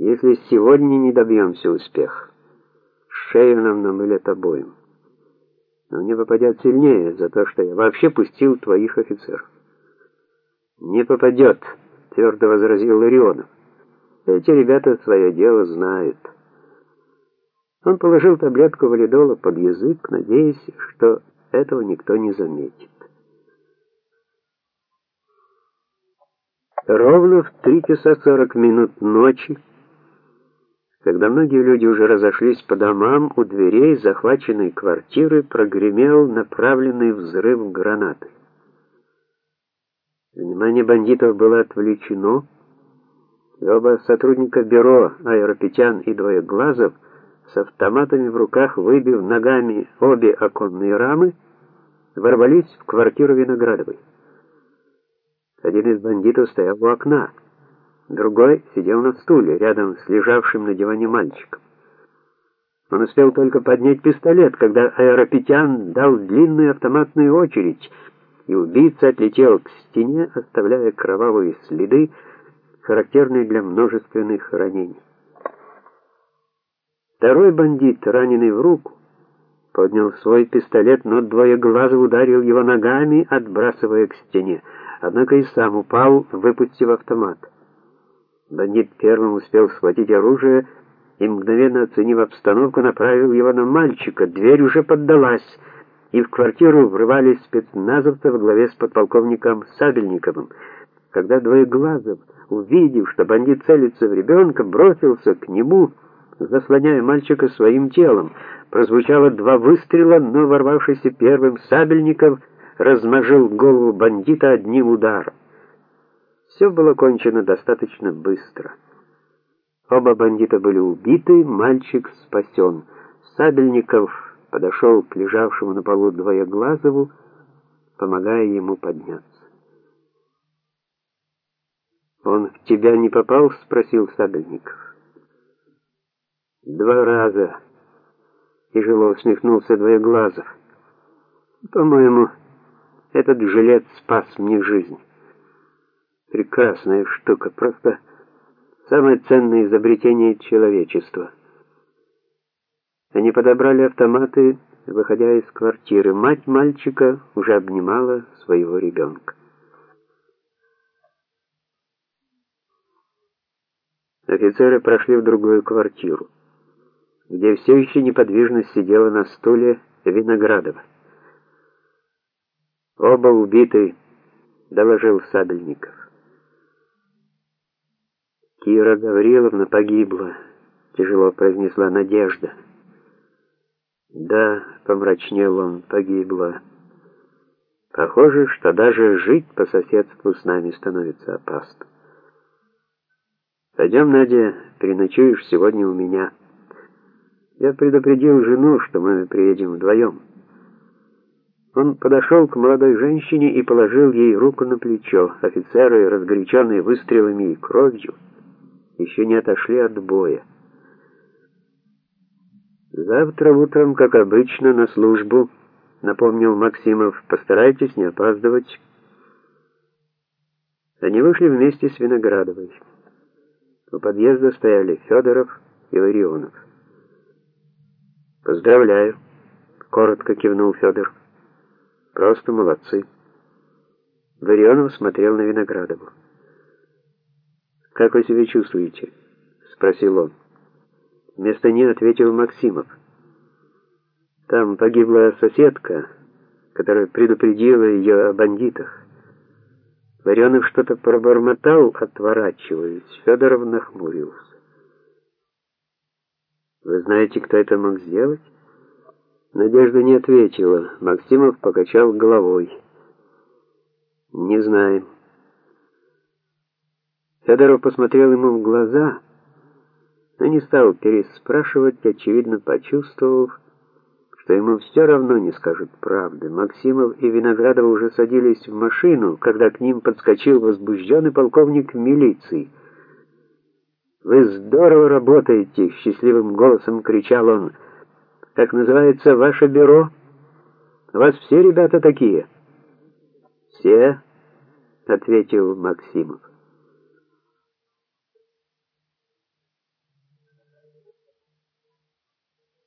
Если сегодня не добьемся успеха, шею нам намылят обоим. Но мне попадет сильнее за то, что я вообще пустил твоих офицеров. Не попадет, твердо возразил Ларионов. Эти ребята свое дело знают. Он положил таблетку валидола под язык, надеясь, что этого никто не заметит. Ровно в 3 часа 40 минут ночи, когда многие люди уже разошлись по домам, у дверей захваченной квартиры прогремел направленный взрыв гранаты. Внимание бандитов было отвлечено, и оба сотрудника бюро, Аэропетян и Двоеглазов, с автоматами в руках, выбив ногами обе оконные рамы, ворвались в квартиру Виноградовой. Один из бандитов стоял у окна, другой сидел на стуле рядом с лежавшим на диване мальчиком. Он успел только поднять пистолет, когда Аэропетян дал длинную автоматную очередь, и убийца отлетел к стене, оставляя кровавые следы, характерные для множественных ранений. Второй бандит, раненый в руку, поднял свой пистолет, но двоеглазый ударил его ногами, отбрасывая к стене. Однако и сам упал, выпустив автомат. Бандит первым успел схватить оружие и, мгновенно оценив обстановку, направил его на мальчика. Дверь уже поддалась, и в квартиру врывались спецназовцы во главе с подполковником Сабельниковым. Когда Двоеглазов, увидев, что бандит целится в ребенка, бросился к нему, заслоняя мальчика своим телом. Прозвучало два выстрела, но ворвавшийся первым Сабельников размажил голову бандита одним ударом. Все было кончено достаточно быстро. Оба бандита были убиты, мальчик спасен. Сабельников подошел к лежавшему на полу Двоеглазову, помогая ему подняться. «Он в тебя не попал?» — спросил Сабельников. Два раза. Тяжело усмехнулся Двоеглазов. По-моему, этот жилет спас мне жизнь. Прекрасная штука, просто самое ценное изобретение человечества. Они подобрали автоматы, выходя из квартиры. Мать мальчика уже обнимала своего ребенка. Офицеры прошли в другую квартиру где все еще неподвижно сидела на стуле Виноградова. Оба убиты, доложил Сабельников. Кира Гавриловна погибла, тяжело произнесла Надежда. Да, помрачнел он, погибла. Похоже, что даже жить по соседству с нами становится опасно. Пойдем, Надя, переночуешь сегодня у меня. Я предупредил жену, что мы приедем вдвоем. Он подошел к молодой женщине и положил ей руку на плечо. Офицеры, разгоряченные выстрелами и кровью, еще не отошли от боя. Завтра утром, как обычно, на службу, напомнил Максимов. Постарайтесь не опаздывать. Они вышли вместе с Виноградовой. У подъезда стояли Федоров и Ларионов. Поздравляю, коротко кивнул Федор. Просто молодцы. Варионов смотрел на Виноградову. Как вы себя чувствуете? спросил он. Вместо нее ответил Максимов. Там погибла соседка, которая предупредила ее о бандитах. Варионов что-то пробормотал, отворачиваясь. Федоров нахмурился. Вы знаете, кто это мог сделать? Надежда не ответила. Максимов покачал головой. Не знаем. Федоров посмотрел ему в глаза, но не стал переспрашивать, очевидно почувствовав, что ему все равно не скажут правды. Максимов и Виноградов уже садились в машину, когда к ним подскочил возбужденный полковник милиции. Вы здорово работаете, счастливым голосом кричал он. Как называется ваше бюро? У вас все ребята такие? Все, ответил Максимов.